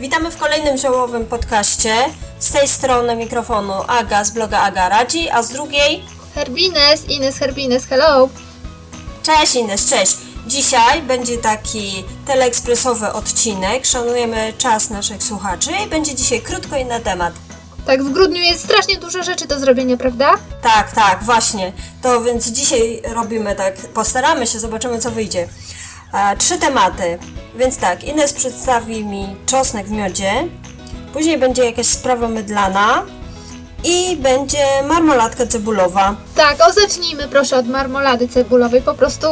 Witamy w kolejnym ziołowym podcaście. Z tej strony mikrofonu Aga z bloga Aga Radzi, a z drugiej Herbines, Ines Herbines, hello! Cześć Ines, cześć. Dzisiaj będzie taki teleekspresowy odcinek. Szanujemy czas naszych słuchaczy i będzie dzisiaj krótko i na temat. Tak, w grudniu jest strasznie dużo rzeczy do zrobienia, prawda? Tak, tak, właśnie. To więc dzisiaj robimy tak, postaramy się, zobaczymy co wyjdzie. E, trzy tematy. Więc tak, Ines przedstawi mi czosnek w miodzie, później będzie jakaś sprawa mydlana i będzie marmoladka cebulowa. Tak, o zacznijmy proszę od marmolady cebulowej, po prostu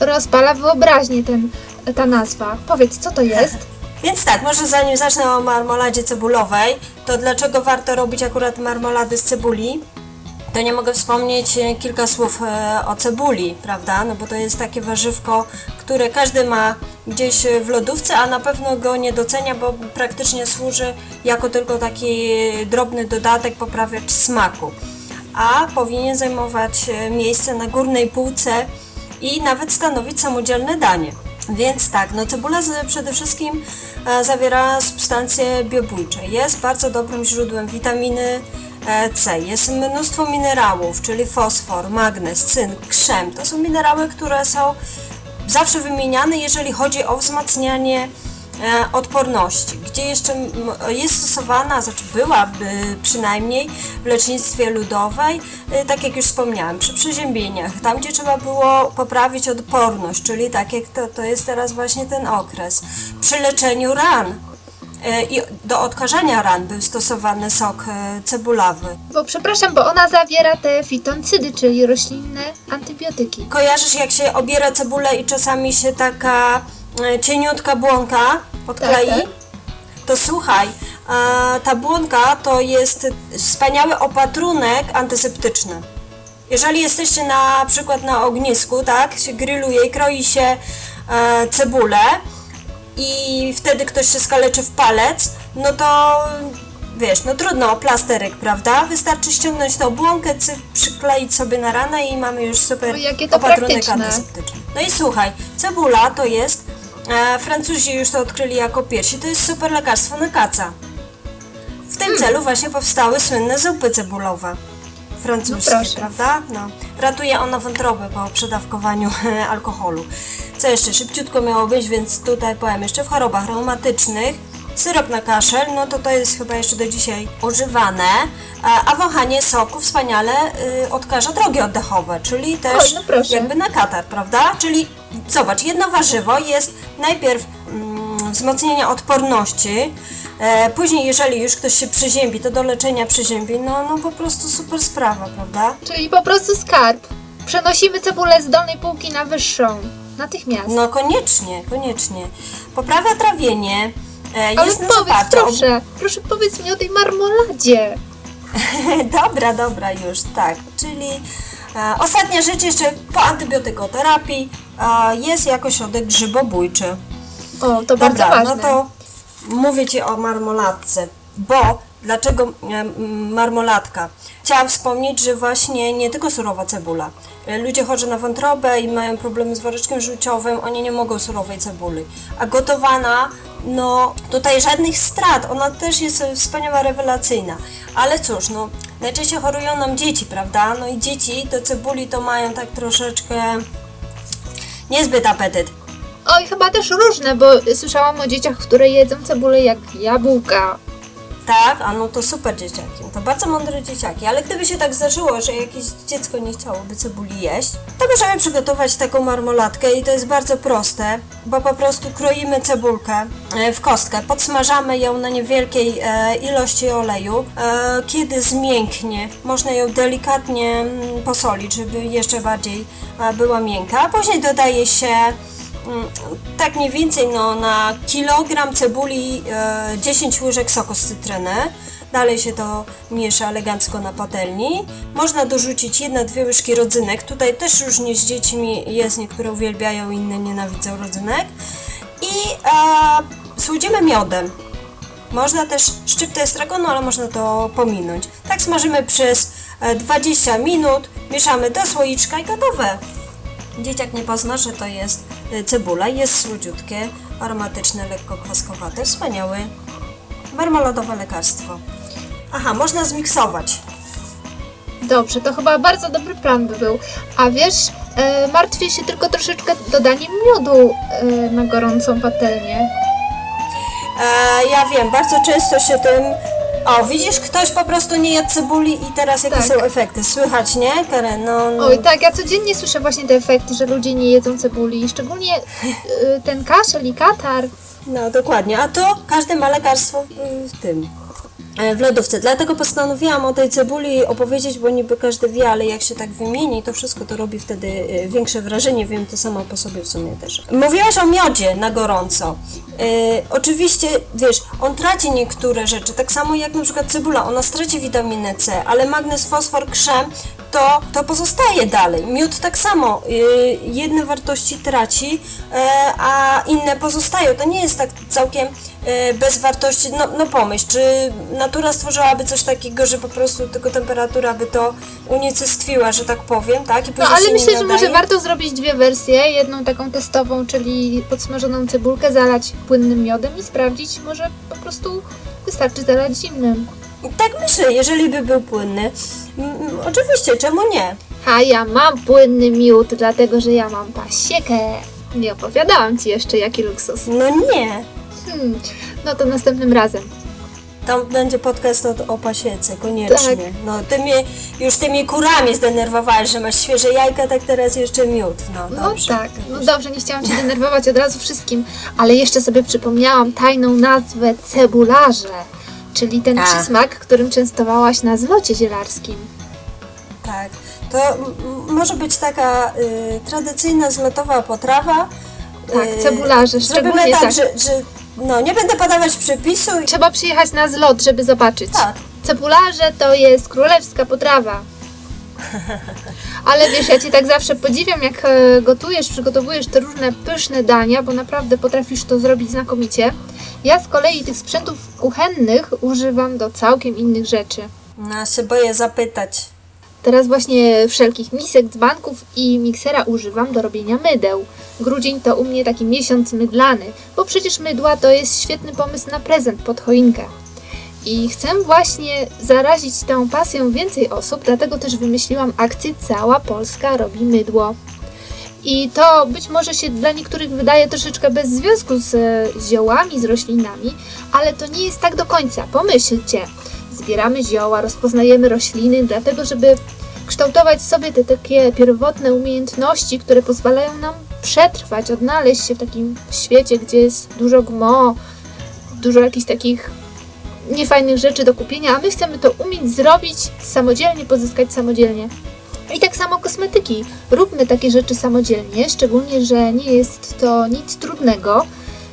rozpala wyobraźnię ten, ta nazwa. Powiedz, co to jest? Więc tak, może zanim zacznę o marmoladzie cebulowej, to dlaczego warto robić akurat marmolady z cebuli? To nie mogę wspomnieć e, kilka słów e, o cebuli, prawda? No bo to jest takie warzywko, które każdy ma gdzieś w lodówce, a na pewno go nie docenia, bo praktycznie służy jako tylko taki drobny dodatek, poprawiacz smaku. A powinien zajmować e, miejsce na górnej półce i nawet stanowić samodzielne danie. Więc tak, no cebula przede wszystkim zawiera substancje biobójcze. Jest bardzo dobrym źródłem witaminy C. Jest mnóstwo minerałów, czyli fosfor, magnez, cynk, krzem. To są minerały, które są zawsze wymieniane, jeżeli chodzi o wzmacnianie e, odporności, gdzie jeszcze jest stosowana, znaczy byłaby przynajmniej w lecznictwie ludowej, e, tak jak już wspomniałam, przy przeziębieniach, tam gdzie trzeba było poprawić odporność, czyli tak jak to, to jest teraz właśnie ten okres, przy leczeniu ran e, i do odkażania ran był stosowany sok e, cebulawy. Bo przepraszam, bo ona zawiera te fitoncydy, czyli roślinne antybiotyki. Kojarzysz jak się obiera cebulę i czasami się taka e, cieniutka błonka podklei? Tak, tak. To słuchaj, ta błonka to jest wspaniały opatrunek antyseptyczny. Jeżeli jesteście na przykład na ognisku, tak, się grilluje i kroi się e, cebulę i wtedy ktoś się skaleczy w palec, no to wiesz, no trudno, plasterek, prawda? Wystarczy ściągnąć tą błonkę, cy, przykleić sobie na ranę i mamy już super O, to opatrunek antyseptyczny. No i słuchaj, cebula to jest, e, Francuzi już to odkryli jako pierwsi, to jest super lekarstwo na kaca. W Hmm. tym celu właśnie powstały słynne zupy cebulowe. Francuskie, No prawda? No. Ratuje ona wątrobę po przedawkowaniu alkoholu. Co jeszcze? Szybciutko miało być, więc tutaj powiem jeszcze w chorobach reumatycznych. Syrop na kaszel, no to to jest chyba jeszcze do dzisiaj używane, a, a wąchanie soku wspaniale y, odkaża drogi oddechowe, czyli też Oj, no jakby na katar, prawda? Czyli zobacz, jedno warzywo jest najpierw wzmocnienie odporności, e, później jeżeli już ktoś się przeziębi, to do leczenia przeziębień, no, no po prostu super sprawa, prawda? Czyli po prostu skarb. Przenosimy cebulę z dolnej półki na wyższą. Natychmiast. No koniecznie, koniecznie. Poprawia trawienie, e, Ale jest powiedz, proszę, proszę powiedz mi o tej marmoladzie. dobra, dobra już, tak. Czyli e, ostatnia rzecz jeszcze po antybiotykoterapii e, jest jako środek grzybobójczy. O, to bardzo Dobra, ważne. no to mówię Ci o marmoladce, bo dlaczego m, marmoladka? Chciałam wspomnieć, że właśnie nie tylko surowa cebula. E, Ludzie chorzy na wątrobę i mają problemy z woreczkiem żółciowym, oni nie mogą surowej cebuli. A gotowana, no tutaj żadnych strat, ona też jest e, wspaniała, rewelacyjna. Ale cóż, no najczęściej chorują nam dzieci, prawda? No i dzieci do cebuli to mają tak troszeczkę niezbyt apetyt. Oj, chyba też różne, bo słyszałam o dzieciach, które jedzą cebulę jak jabłka. Tak, a no to super dzieciaki, to bardzo mądre dzieciaki, ale gdyby się tak zdarzyło, że jakieś dziecko nie chciałoby cebuli jeść, to możemy przygotować taką marmoladkę i to jest bardzo proste, bo po prostu kroimy cebulkę e, w kostkę, podsmażamy ją na niewielkiej e, ilości oleju, e, kiedy zmięknie, można ją delikatnie mm, posolić, żeby jeszcze bardziej była miękka, a później dodaje się tak mniej więcej no, na kilogram cebuli e, 10 łyżek soku z cytryny. Dalej się to miesza elegancko na patelni. Można dorzucić jedna, dwie łyżki rodzynek. Tutaj też różnie z dziećmi jest, niektóre uwielbiają, inne nienawidzą rodzynek. I e, słodzimy miodem. Można też szczyptę estragonu, ale można to pominąć. Tak smażymy przez e, 20 minut, mieszamy do słoiczka i gotowe. Dzieciak nie pozna, że to jest y, cebula, jest słodziutkie, aromatyczne, lekko kwaskowate, wspaniały marmoladowe lekarstwo. Aha, można zmiksować. Dobrze, to chyba bardzo dobry plan by był. A wiesz, e, martwię się tylko troszeczkę dodaniem miodu e, na gorącą patelnię. E, ja wiem, bardzo często się tym. O, widzisz, ktoś po prostu nie jadł cebuli i teraz jakie Tak. są efekty? Słychać, nie, Karen? No, no. Oj, tak, ja codziennie słyszę właśnie te efekty, że ludzie nie jedzą cebuli. Szczególnie e, ten kaszel i katar. No, dokładnie. A to każdy ma lekarstwo w, w tym. E, W lodówce. Dlatego postanowiłam o tej cebuli opowiedzieć, bo niby każdy wie, ale jak się tak wymieni, to wszystko to robi wtedy e, większe wrażenie. Wiem to samo po sobie w sumie też. Mówiłaś o miodzie na gorąco. E, oczywiście, wiesz, on traci niektóre rzeczy, tak samo jak na przykład cebula, ona straci witaminę C, ale magnez, fosfor, krzem, to, to pozostaje dalej. Miód tak samo, jedne wartości traci, a inne pozostają. To nie jest tak całkiem bez wartości. No, no pomyśl, czy natura stworzyłaby coś takiego, że po prostu tylko temperatura by to unicestwiła, że tak powiem, tak? I No ale myślę, że nadaje? może warto zrobić dwie wersje. Jedną taką testową, czyli podsmażoną cebulkę, zalać płynnym miodem i sprawdzić, może po prostu wystarczy zalać zimnym. Tak myślę, jeżeli by był płynny. Oczywiście, czemu nie? A ja mam płynny miód, dlatego że ja mam pasiekę. Nie opowiadałam Ci jeszcze, jaki luksus. No nie. Hmm, no to następnym razem. Tam będzie podcast o, o pasiece, koniecznie. Tak. No ty mnie już tymi kurami zdenerwowałeś, że masz świeże jajka, tak teraz jeszcze miód. No No dobrze. tak, no dobrze, nie chciałam Cię denerwować od razu wszystkim, ale jeszcze sobie przypomniałam tajną nazwę cebularze, czyli ten A. przysmak, którym częstowałaś na zlocie zielarskim. Tak. To może być taka y, tradycyjna zlotowa potrawa. Tak, Y, cebularze, Zrobimy szczególnie tak, tak. Że, że no nie będę podawać przepisu i Trzeba przyjechać na zlot, żeby zobaczyć. tak. Cebularze to jest królewska potrawa. Ale wiesz, ja Cię tak zawsze podziwiam, jak e, gotujesz, przygotowujesz te różne pyszne dania, bo naprawdę potrafisz to zrobić znakomicie. Ja z kolei tych sprzętów kuchennych używam do całkiem innych rzeczy. No się boję zapytać. Teraz właśnie wszelkich misek, dzbanków i miksera używam do robienia mydeł. Grudzień to u mnie taki miesiąc mydlany, bo przecież mydła to jest świetny pomysł na prezent pod choinkę. I chcę właśnie zarazić tą pasją więcej osób, dlatego też wymyśliłam akcję Cała Polska robi mydło. I to być może się dla niektórych wydaje troszeczkę bez związku z e, ziołami, z roślinami, ale to nie jest tak do końca. Pomyślcie, zbieramy zioła, rozpoznajemy rośliny, dlatego żeby kształtować sobie te takie pierwotne umiejętności, które pozwalają nam przetrwać, odnaleźć się w takim świecie, gdzie jest dużo gmo, dużo jakichś takich niefajnych rzeczy do kupienia, a my chcemy to umieć zrobić samodzielnie, pozyskać samodzielnie. I tak samo kosmetyki. Róbmy takie rzeczy samodzielnie, szczególnie, że nie jest to nic trudnego.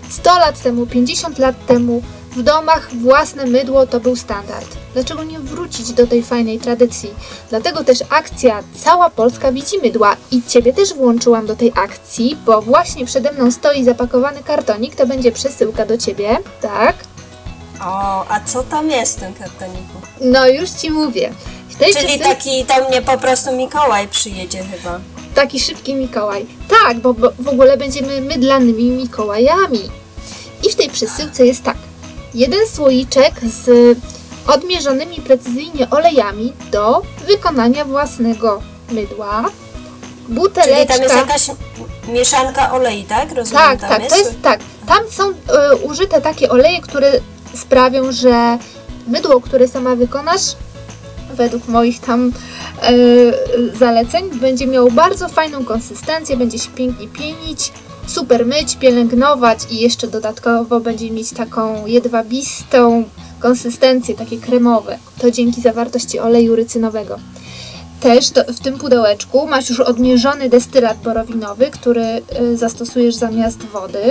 100 lat temu, 50 lat temu w domach własne mydło to był standard. Dlaczego nie wrócić do tej fajnej tradycji? Dlatego też akcja Cała Polska widzi mydła i Ciebie też włączyłam do tej akcji, bo właśnie przede mną stoi zapakowany kartonik, to będzie przesyłka do Ciebie, tak? O, a co tam jest w tym kartoniku? No już Ci mówię. W tej Czyli przesył- taki do mnie po prostu Mikołaj przyjedzie chyba. Taki szybki Mikołaj. Tak, bo, bo w ogóle będziemy mydlanymi Mikołajami. I w tej przesyłce jest tak. Jeden słoiczek z odmierzonymi precyzyjnie olejami do wykonania własnego mydła. Czyli Buteleczka. tam jest jakaś mieszanka olei, tak? Rozumiem, Tak, tak, to jest tak. Tam są e, użyte takie oleje, które sprawią, że mydło, które sama wykonasz, według moich tam e, zaleceń, będzie miało bardzo fajną konsystencję, będzie się pięknie pienić, super myć, pielęgnować i jeszcze dodatkowo będzie mieć taką jedwabistą konsystencję, takie kremowe. To dzięki zawartości oleju rycynowego. Też to, w tym pudełeczku masz już odmierzony destylat borowinowy, który y, zastosujesz zamiast wody,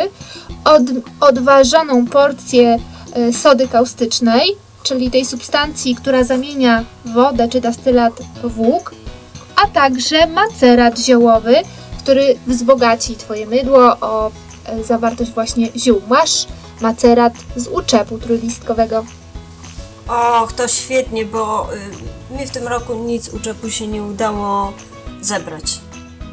od, odważoną porcję y, sody kaustycznej, czyli tej substancji, która zamienia wodę czy destylat w włók, a także macerat ziołowy, który wzbogaci Twoje mydło o y, zawartość właśnie ziół. Masz macerat z uczepu trójlistkowego. Och, to świetnie, bo y, mi w tym roku nic uczepu się nie udało zebrać.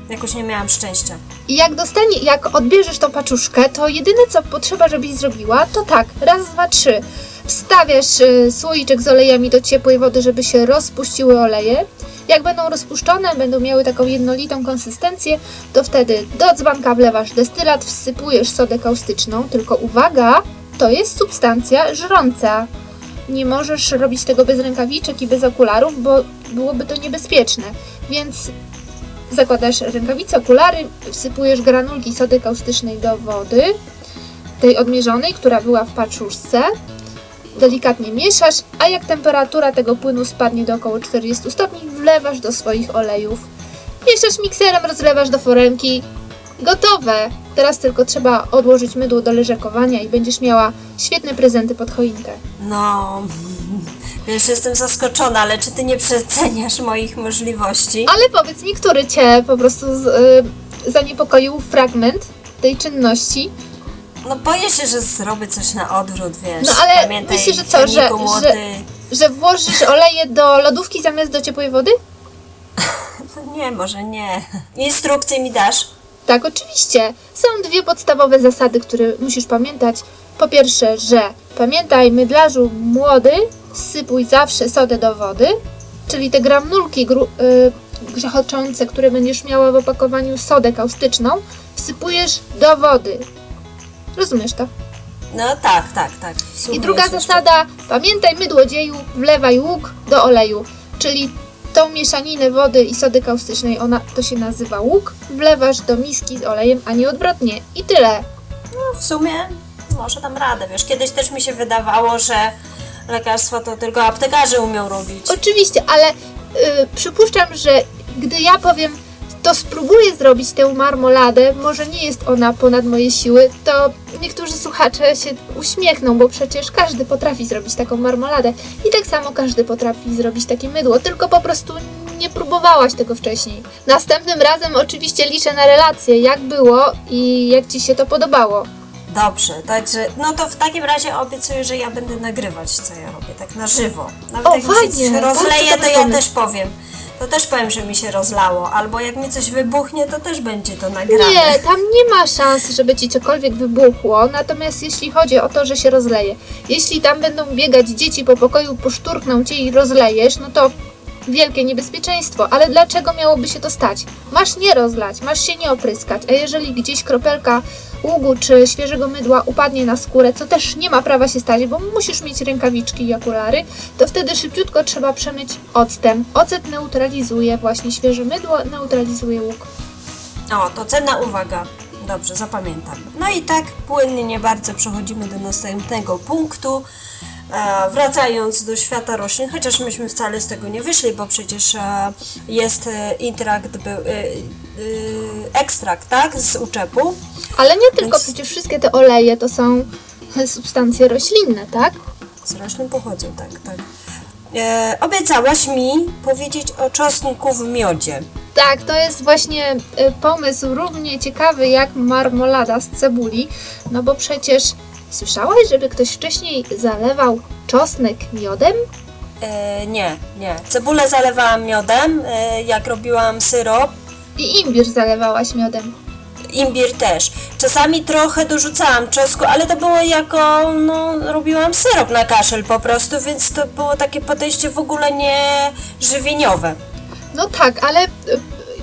Jakoś nie miałam szczęścia. I jak dostanie, jak odbierzesz tą paczuszkę, to jedyne co potrzeba, żebyś zrobiła, to tak, raz, dwa, trzy. Wstawiasz y, słoiczek z olejami do ciepłej wody, żeby się rozpuściły oleje. Jak będą rozpuszczone, będą miały taką jednolitą konsystencję, to wtedy do dzbanka wlewasz destylat, wsypujesz sodę kaustyczną, tylko uwaga, to jest substancja żrąca. Nie możesz robić tego bez rękawiczek i bez okularów, bo byłoby to niebezpieczne. Więc zakładasz rękawice, okulary, wsypujesz granulki sody kaustycznej do wody, tej odmierzonej, która była w paczuszce. Delikatnie mieszasz, a jak temperatura tego płynu spadnie do około 40 stopni, wlewasz do swoich olejów. Mieszasz mikserem, rozlewasz do foremki. Gotowe! Teraz tylko trzeba odłożyć mydło do leżakowania i będziesz miała świetne prezenty pod choinkę. No, wiesz, jestem zaskoczona, ale czy ty nie przeceniasz moich możliwości? Ale powiedz mi, który cię po prostu z, y, zaniepokoił fragment tej czynności? No boję się, że zrobię coś na odwrót, wiesz. No, ale Pamiętaj, myślisz, że co, że- młody. Że włożysz oleje do lodówki zamiast do ciepłej wody? Nie, może nie. Instrukcję mi dasz? Tak, oczywiście. Są dwie podstawowe zasady, które musisz pamiętać. Po pierwsze, że pamiętaj, mydlarzu młody, sypuj zawsze sodę do wody, czyli te granulki gru, y, grzechoczące, które będziesz miała w opakowaniu sodę kaustyczną, wsypujesz do wody. Rozumiesz to? No tak, tak, tak. I druga zasada, pamiętaj mydłodzieju, wlewaj łuk do oleju, czyli tą mieszaninę wody i sody kaustycznej, ona to się nazywa łuk, wlewasz do miski z olejem, a nie odwrotnie. I tyle. No, w sumie może dam radę, wiesz. Kiedyś też mi się wydawało, że lekarstwo to tylko aptekarze umią robić. Oczywiście, ale y, przypuszczam, że gdy ja powiem, to spróbuję zrobić tę marmoladę, może nie jest ona ponad moje siły, to niektórzy słuchacze się uśmiechną, bo przecież każdy potrafi zrobić taką marmoladę i tak samo każdy potrafi zrobić takie mydło, tylko po prostu nie próbowałaś tego wcześniej. Następnym razem oczywiście liczę na relacje, jak było i jak Ci się to podobało. Dobrze, także no to w takim razie obiecuję, że ja będę nagrywać, co ja robię, tak na żywo. Nawet O, jak fajnie, się rozleje, to ja też powiem. To też powiem, że mi się rozlało. Albo jak mi coś wybuchnie, to też będzie to nagrane. Nie, tam nie ma szans, żeby ci cokolwiek wybuchło. Natomiast jeśli chodzi o to, że się rozleje, jeśli tam będą biegać dzieci po pokoju, poszturkną cię i rozlejesz, no to wielkie niebezpieczeństwo. Ale dlaczego miałoby się to stać? Masz nie rozlać, masz się nie opryskać, a jeżeli gdzieś kropelka ługu czy świeżego mydła upadnie na skórę, co też nie ma prawa się stać, bo musisz mieć rękawiczki i okulary, to wtedy szybciutko trzeba przemyć octem. Ocet neutralizuje właśnie świeże mydło, neutralizuje łuk. O, to cenna uwaga. Dobrze, zapamiętam. No i tak płynnie, nie bardzo przechodzimy do następnego punktu. E, wracając do świata roślin, chociaż myśmy wcale z tego nie wyszli, bo przecież e, jest e, e, e, ekstrakt, tak, z uczepu. Ale nie tylko, Więc- przecież wszystkie te oleje to są substancje roślinne, tak? Z roślin pochodzą, tak, tak. E, obiecałaś mi powiedzieć o czosnku w miodzie. Tak, to jest właśnie y, pomysł równie ciekawy jak marmolada z cebuli, no bo przecież słyszałaś, żeby ktoś wcześniej zalewał czosnek miodem? E, nie, nie. Cebulę zalewałam miodem, e, jak robiłam syrop. I imbir zalewałaś miodem. Imbir też. Czasami trochę dorzucałam czosnku, ale to było jako, no, robiłam syrop na kaszel po prostu, więc to było takie podejście w ogóle nie żywieniowe. No tak, ale y,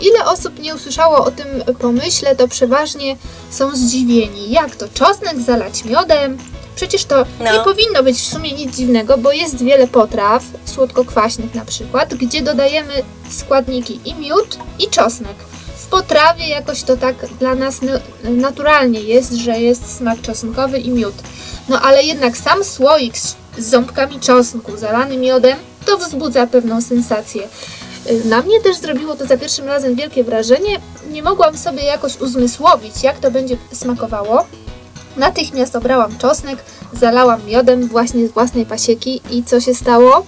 ile osób nie usłyszało o tym pomyśle, to przeważnie są zdziwieni. Jak to czosnek zalać miodem? Przecież to No. nie powinno być w sumie nic dziwnego, bo jest wiele potraw, słodko-kwaśnych na przykład, gdzie dodajemy składniki i miód, i czosnek. W potrawie jakoś to tak dla nas na- naturalnie jest, że jest smak czosnkowy i miód. No ale jednak sam słoik z z ząbkami czosnku zalany miodem to wzbudza pewną sensację. Y, Na mnie też zrobiło to za pierwszym razem wielkie wrażenie. Nie mogłam sobie jakoś uzmysłowić, jak to będzie smakowało. Natychmiast obrałam czosnek, zalałam miodem właśnie z własnej pasieki i co się stało?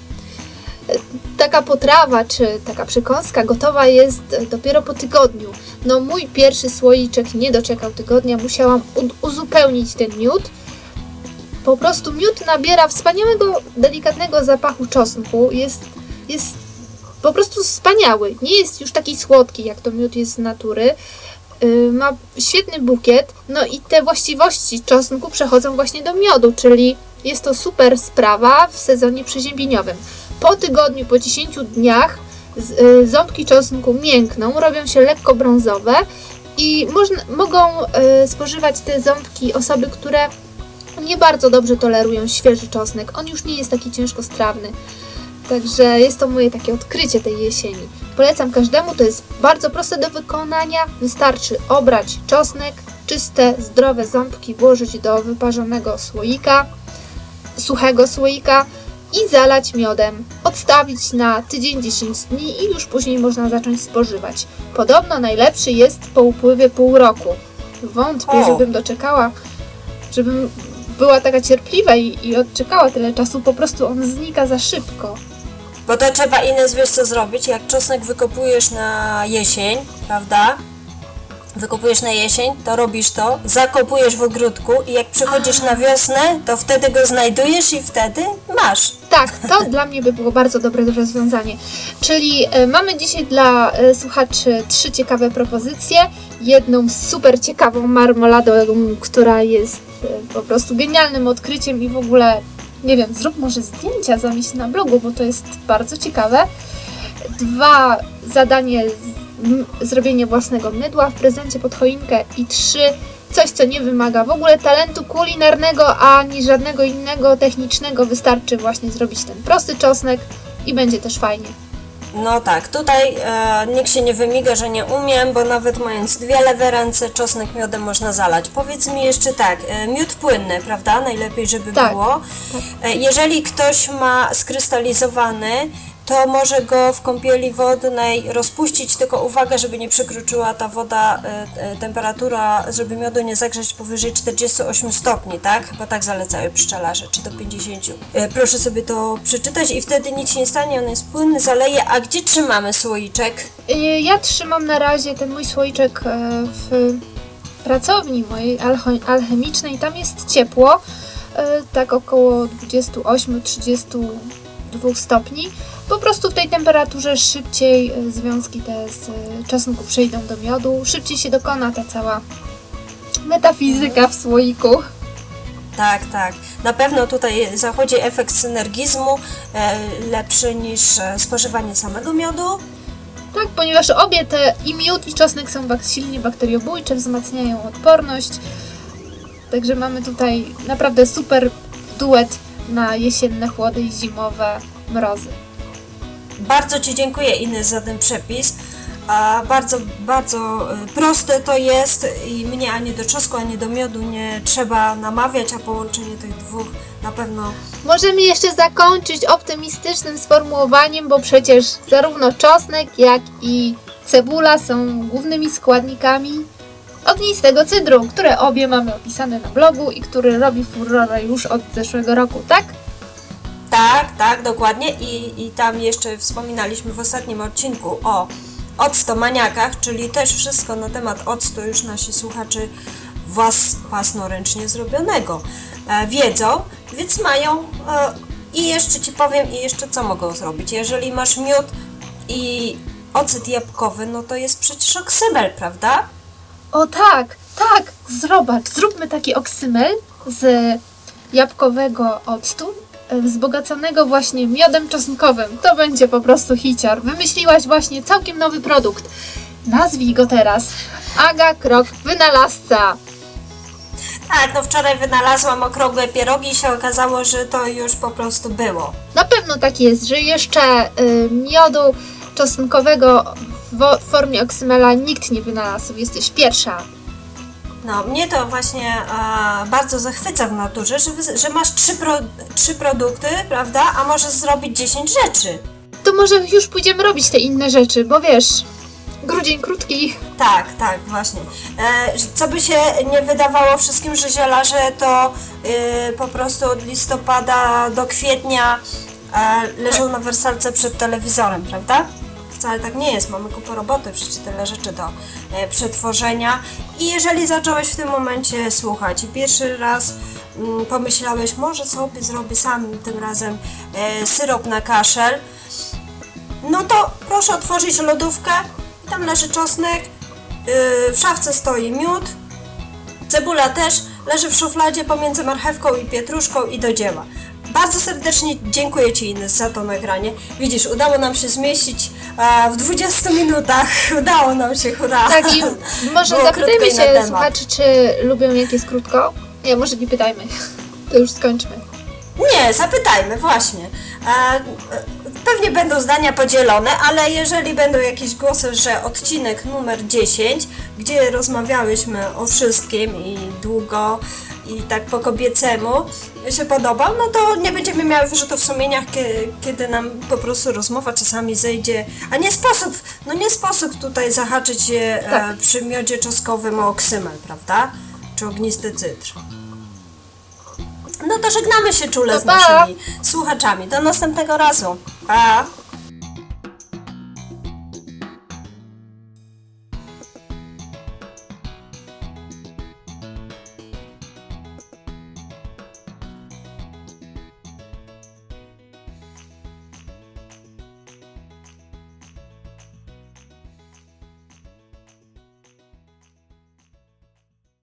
Y, Taka potrawa czy taka przekąska gotowa jest dopiero po tygodniu. No mój pierwszy słoiczek nie doczekał tygodnia, musiałam uzupełnić ten miód. Po prostu miód nabiera wspaniałego, delikatnego zapachu czosnku. Jest, jest po prostu wspaniały. Nie jest już taki słodki, jak to miód jest z natury. Yy, ma świetny bukiet, no i te właściwości czosnku przechodzą właśnie do miodu, czyli jest to super sprawa w sezonie przeziębieniowym. Po tygodniu, po 10 dniach y, ząbki czosnku miękną, robią się lekko brązowe i można, mogą y, spożywać te ząbki osoby, które nie bardzo dobrze tolerują świeży czosnek. On już nie jest taki ciężko strawny. Także jest to moje takie odkrycie tej jesieni. Polecam każdemu, to jest bardzo proste do wykonania. Wystarczy obrać czosnek, czyste, zdrowe ząbki włożyć do wyparzonego słoika, suchego słoika i zalać miodem. Odstawić na tydzień 10 dni i już później można zacząć spożywać. Podobno najlepszy jest po upływie pół roku. Wątpię, żebym doczekała, żebym była taka cierpliwa i, i odczekała tyle czasu. Po prostu on znika za szybko. Bo to trzeba Ines, wiesz co zrobić, jak czosnek wykopujesz na jesień, prawda? Wykopujesz na jesień, to robisz to, zakopujesz w ogródku i jak przychodzisz na wiosnę, to wtedy go znajdujesz i wtedy masz. Tak, to dla mnie by było bardzo dobre rozwiązanie. Czyli e, mamy dzisiaj dla e, słuchaczy trzy ciekawe propozycje. Jedną super ciekawą marmoladą, która jest e, po prostu genialnym odkryciem i w ogóle, nie wiem, zrób może zdjęcia, zamieść na blogu, bo to jest bardzo ciekawe. Dwa, zadanie zrobienie własnego mydła w prezencie pod choinkę i trzy, coś co nie wymaga w ogóle talentu kulinarnego ani żadnego innego technicznego, wystarczy właśnie zrobić ten prosty czosnek i będzie też fajnie. No tak, tutaj e, nikt się nie wymiga, że nie umiem, bo nawet mając dwie lewe ręce, czosnek miodem można zalać. Powiedz mi jeszcze tak, e, miód płynny, prawda? Najlepiej, żeby Tak, było. E, jeżeli ktoś ma skrystalizowany, to może go w kąpieli wodnej rozpuścić, tylko uwaga, żeby nie przekroczyła ta woda, e, e, temperatura, żeby miodu nie zagrzać powyżej 48 stopni, tak? Chyba tak zalecają pszczelarze, czy do 50. E, Proszę sobie to przeczytać i wtedy nic się nie stanie, on jest płynny, zaleje. A gdzie trzymamy słoiczek? Ja trzymam na razie ten mój słoiczek w pracowni mojej alchemicznej. Tam jest ciepło, tak około 28-32 stopni. Po prostu w tej temperaturze szybciej e, związki te z e, czosnku przejdą do miodu, szybciej się dokona ta cała metafizyka w słoiku. Tak, tak. Na pewno tutaj zachodzi efekt synergizmu e, lepszy niż spożywanie samego miodu. Tak, ponieważ obie te i miód i czosnek są bak- silnie bakteriobójcze, wzmacniają odporność. Także mamy tutaj naprawdę super duet na jesienne chłody i zimowe mrozy. Bardzo Ci dziękuję Ines za ten przepis. A bardzo, bardzo e, proste to jest i mnie ani do czosnku, ani do miodu nie trzeba namawiać, a połączenie tych dwóch na pewno Możemy jeszcze zakończyć optymistycznym sformułowaniem, bo przecież zarówno czosnek, jak i cebula są głównymi składnikami ognistego cydru, które obie mamy opisane na blogu i który robi furorę już od zeszłego roku, tak? Tak, tak, dokładnie. I, I tam jeszcze wspominaliśmy w ostatnim odcinku o octomaniakach, czyli też wszystko na temat octu już nasi słuchacze włas, własnoręcznie zrobionego e, wiedzą, więc mają. E, I jeszcze Ci powiem, i jeszcze co mogą zrobić. Jeżeli masz miód i ocet jabłkowy, no to jest przecież oksymel, prawda? O tak, tak, zobacz, zróbmy taki oksymel z jabłkowego octu, e, wzbogaconego właśnie miodem czosnkowym. To będzie po prostu hicior. Wymyśliłaś właśnie całkiem nowy produkt. Nazwij go teraz. Aga Krok Wynalazca. Tak, no wczoraj wynalazłam okrągłe pierogi i się okazało, że to już po prostu było. Na pewno tak jest, że jeszcze y, miodu czosnkowego w formie oksymela nikt nie wynalazł. Jesteś pierwsza. No, mnie to właśnie e, bardzo zachwyca w naturze, że, że masz trzy, pro, trzy produkty, prawda, a możesz zrobić 10 rzeczy. To może już pójdziemy robić te inne rzeczy, bo wiesz, grudzień krótki. Tak, tak, właśnie. E, co by się nie wydawało wszystkim, że zielarze to y, po prostu od listopada do kwietnia e, leżą na wersalce przed telewizorem, prawda? Wcale tak nie jest, mamy kupę roboty, przecież tyle rzeczy do e, przetworzenia. I jeżeli zacząłeś w tym momencie słuchać i pierwszy raz mm, pomyślałeś, może sobie zrobię sam tym razem e, syrop na kaszel, no to proszę otworzyć lodówkę. Tam leży czosnek, yy, w szafce stoi miód, cebula też, leży w szufladzie pomiędzy marchewką i pietruszką i do dzieła. Bardzo serdecznie dziękuję Ci Ines za to nagranie. Widzisz, udało nam się zmieścić e, w 20 minutach. Udało nam się, hura! Tak, i może Było zapytajmy krótko i na się temat. słuchaczy, czy lubią jak jest krótko? Nie, może nie pytajmy. To już skończmy. Nie, zapytajmy, właśnie. E, e, pewnie będą zdania podzielone, ale jeżeli będą jakieś głosy, że odcinek numer 10, gdzie rozmawiałyśmy o wszystkim i długo i tak po kobiecemu się podobał, no to nie będziemy miały wyrzutów sumieniach, kie- kiedy nam po prostu rozmowa czasami zejdzie, a nie sposób, no nie sposób tutaj zahaczyć e, Tak. przy miodzie czosnkowym o oksymel, prawda? Czy ognisty cytr. No to żegnamy się czule z pa. naszymi słuchaczami. Do następnego razu. Pa!